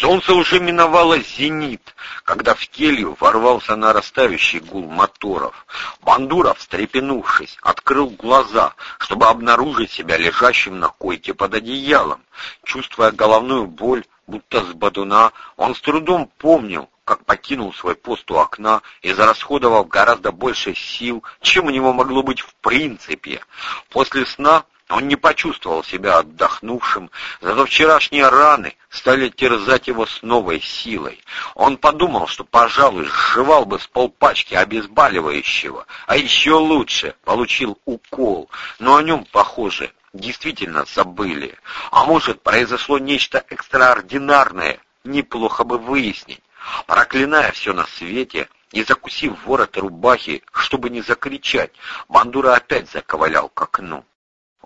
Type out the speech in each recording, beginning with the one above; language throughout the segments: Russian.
Солнце уже миновало зенит, когда в келью ворвался нарастающий гул моторов. Бандура, встрепенувшись, открыл глаза, чтобы обнаружить себя лежащим на койке под одеялом. Чувствуя головную боль, будто с бодуна, он с трудом помнил, как покинул свой пост у окна и зарасходовал гораздо больше сил, чем у него могло быть в принципе. После сна он не почувствовал себя отдохнувшим, зато вчерашние раны стали терзать его с новой силой. Он подумал, что, пожалуй, сживал бы с полпачки обезболивающего, а еще лучше получил укол, но о нем, похоже, действительно забыли. А может, произошло нечто экстраординарное, неплохо бы выяснить. Проклиная все на свете, и закусив ворот рубахи, чтобы не закричать, Бандура опять заковылял к окну.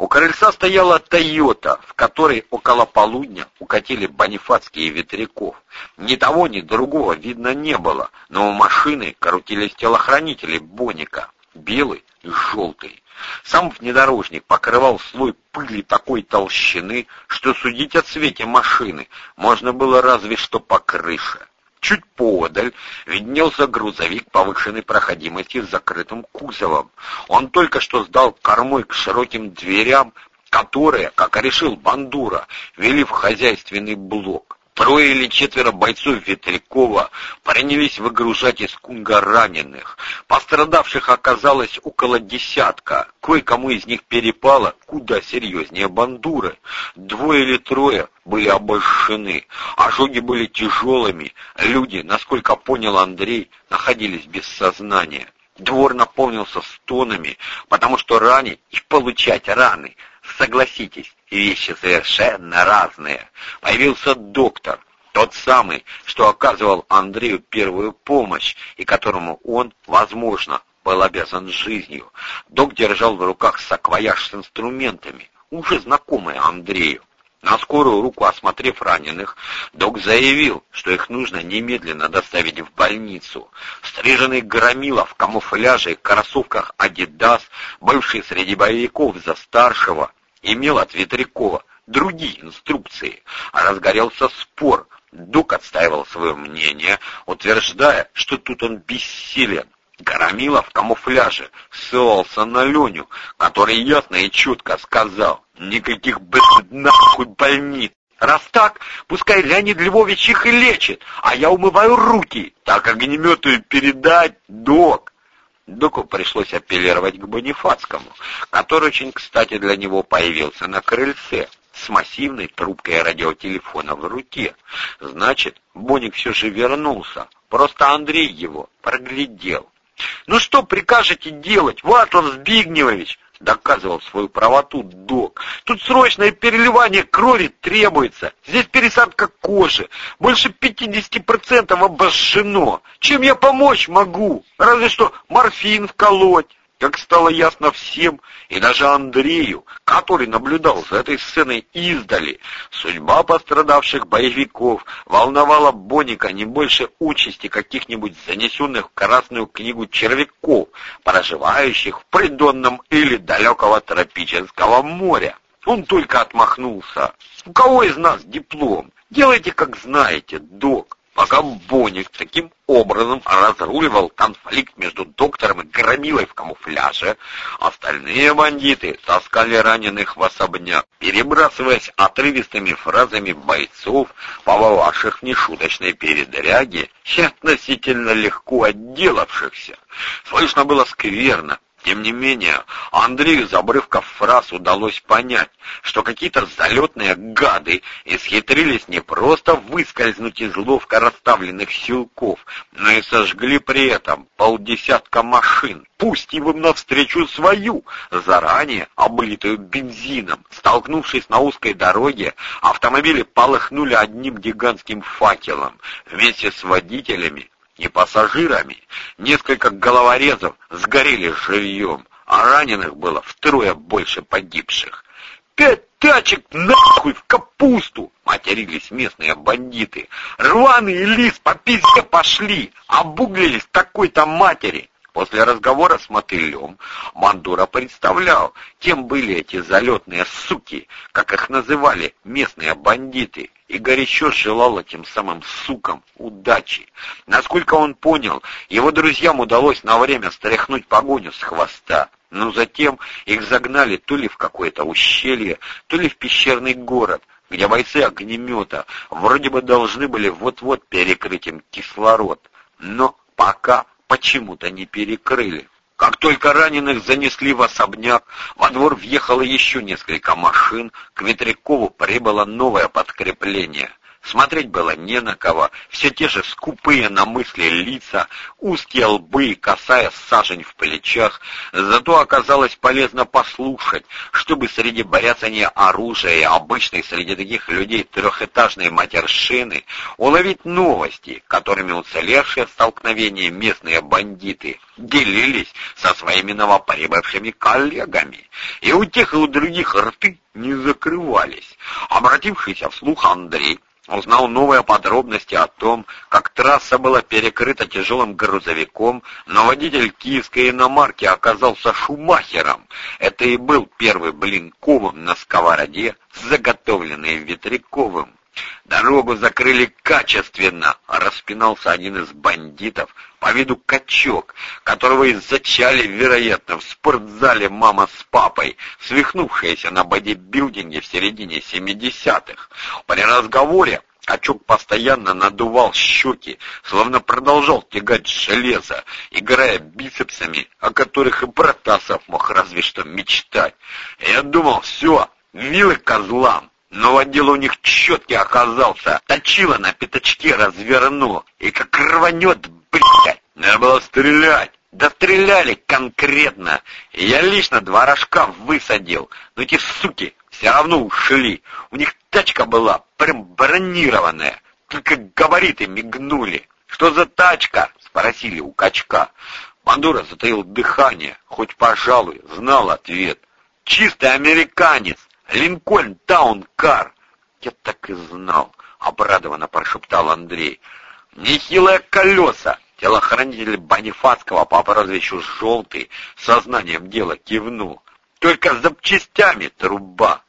У крыльца стояла «Тойота», в которой около полудня укатили бонифацкие ветряков. Ни того, ни другого видно не было, но у машины крутились телохранители Боника, белый и желтый. Сам внедорожник покрывал слой пыли такой толщины, что судить о цвете машины можно было разве что по крыше. Чуть поодаль виднелся грузовик повышенной проходимости с закрытым кузовом. Он только что сдал кормой к широким дверям, которые, как решил Бандура, вели в хозяйственный блок. Трое или четверо бойцов Ветрякова принялись выгружать из кунга раненых. Пострадавших оказалось около десятка. Кое-кому из них перепало куда серьезнее бандуры. Двое или трое были обожжены. Ожоги были тяжелыми. Люди, насколько понял Андрей, находились без сознания. Двор наполнился стонами, потому что ранить и получать раны Согласитесь, вещи совершенно разные. Появился доктор, тот самый, что оказывал Андрею первую помощь, и которому он, возможно, был обязан жизнью. Док держал в руках саквояж с инструментами, уже знакомый Андрею. На скорую руку осмотрев раненых, док заявил, что их нужно немедленно доставить в больницу. Стриженный громила в камуфляже и кроссовках «Адидас», бывший среди боевиков за старшего, имел от Ветрякова другие инструкции, а разгорелся спор. Дук отстаивал свое мнение, утверждая, что тут он бессилен. Громила в камуфляже ссылался на Леню, который ясно и четко сказал «Никаких, блядь, нахуй больниц! Раз так, пускай Леонид Львович их и лечит, а я умываю руки, так огнемету передать, док!» Доку пришлось апеллировать к Бонифацкому, который очень кстати для него появился на крыльце с массивной трубкой радиотелефона в руке. Значит, Боник все же вернулся, просто Андрей его проглядел. «Ну что прикажете делать, Ватлов Збигневович?» Доказывал свою правоту док. Тут срочное переливание крови требуется. Здесь пересадка кожи. Больше 50% обожжено. Чем я помочь могу? Разве что морфин вколоть как стало ясно всем, и даже Андрею, который наблюдал за этой сценой издали, судьба пострадавших боевиков волновала Боника не больше участи каких-нибудь занесенных в Красную книгу червяков, проживающих в придонном или далекого тропического моря. Он только отмахнулся. «У кого из нас диплом? Делайте, как знаете, док». Пока Боник таким образом разруливал конфликт между доктором и громилой в камуфляже, остальные бандиты таскали раненых в особняк, перебрасываясь отрывистыми фразами бойцов, побывавших в нешуточной передряге и относительно легко отделавшихся. Слышно было скверно, тем не менее, Андрею из обрывков фраз удалось понять, что какие-то залетные гады исхитрились не просто выскользнуть из ловко расставленных силков, но и сожгли при этом полдесятка машин, пусть и им навстречу свою, заранее облитую бензином. Столкнувшись на узкой дороге, автомобили полыхнули одним гигантским факелом. Вместе с водителями и пассажирами. Несколько головорезов сгорели живьем, а раненых было втрое больше погибших. «Пять тачек нахуй в капусту!» — матерились местные бандиты. «Рваный лис по пизде пошли! Обуглились такой-то матери!» После разговора с мотылем Мандура представлял, кем были эти залетные суки, как их называли местные бандиты, и горячо желал этим самым сукам удачи. Насколько он понял, его друзьям удалось на время стряхнуть погоню с хвоста, но затем их загнали то ли в какое-то ущелье, то ли в пещерный город, где бойцы огнемета вроде бы должны были вот-вот перекрыть им кислород, но пока почему-то не перекрыли. Как только раненых занесли в особняк, во двор въехало еще несколько машин, к Ветрякову прибыло новое подкрепление. Смотреть было не на кого, все те же скупые на мысли лица, узкие лбы и косая сажень в плечах. Зато оказалось полезно послушать, чтобы среди боряцания оружия и обычной среди таких людей трехэтажной матершины уловить новости, которыми уцелевшие столкновения местные бандиты делились со своими новоприбывшими коллегами. И у тех и у других рты не закрывались. Обратившийся вслух Андрей узнал новые подробности о том, как трасса была перекрыта тяжелым грузовиком, но водитель киевской иномарки оказался Шумахером. Это и был первый блин на сковороде, заготовленный Ветряковым. Дорогу закрыли качественно, распинался один из бандитов, по виду качок, которого и зачали, вероятно, в спортзале мама с папой, свихнувшаяся на бодибилдинге в середине 70-х. При разговоре Качок постоянно надувал щеки, словно продолжал тягать железо, играя бицепсами, о которых и Протасов мог разве что мечтать. Я думал, все, вилы козлам, но водила у них четкий оказался, точила на пятачке разверну, и как рванет, блядь, надо было стрелять. Да стреляли конкретно. Я лично два рожка высадил, но эти суки все равно ушли. У них тачка была прям бронированная, только габариты мигнули. «Что за тачка?» — спросили у качка. Бандура затаил дыхание, хоть, пожалуй, знал ответ. «Чистый американец! Линкольн Таункар!» «Я так и знал!» — обрадованно прошептал Андрей. «Нехилые колеса! Телохранитель Бонифацкого по прозвищу «Желтый» сознанием дела кивнул. «Только запчастями труба!»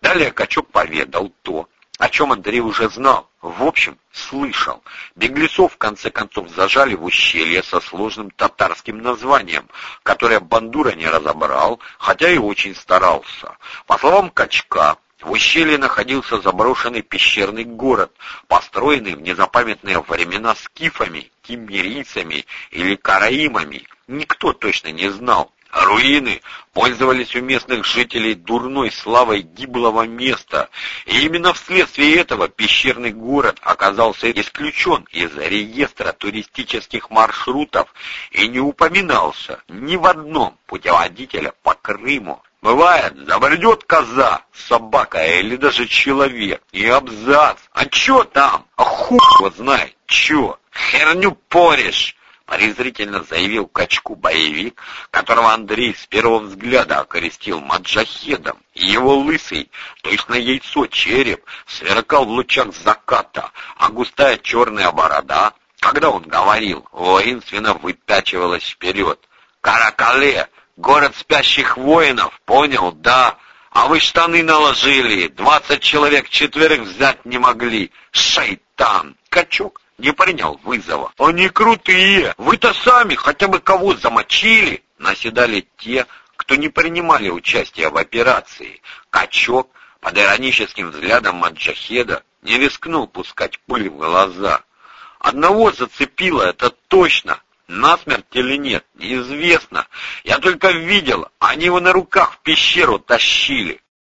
Далее Качок поведал то, о чем Андрей уже знал, в общем, слышал. Беглецов, в конце концов, зажали в ущелье со сложным татарским названием, которое Бандура не разобрал, хотя и очень старался. По словам Качка, в ущелье находился заброшенный пещерный город, построенный в незапамятные времена скифами, киммерийцами или караимами. Никто точно не знал. Руины пользовались у местных жителей дурной славой гиблого места, и именно вследствие этого пещерный город оказался исключен из реестра туристических маршрутов и не упоминался ни в одном путеводителе по Крыму. Бывает, забредет коза, собака или даже человек, и абзац. А чё там? А хуй его знает, чё? Херню порешь презрительно заявил качку боевик, которого Андрей с первого взгляда окрестил маджахедом. Его лысый, то есть на яйцо череп, сверкал в лучах заката, а густая черная борода, когда он говорил, воинственно выпячивалась вперед. «Каракале! Город спящих воинов! Понял, да? А вы штаны наложили, двадцать человек четверых взять не могли! Шайтан!» Качок не принял вызова. «Они крутые! Вы-то сами хотя бы кого замочили!» Наседали те, кто не принимали участия в операции. Качок под ироническим взглядом Маджахеда не рискнул пускать пыль в глаза. Одного зацепило, это точно. Насмерть или нет, неизвестно. Я только видел, они его на руках в пещеру тащили.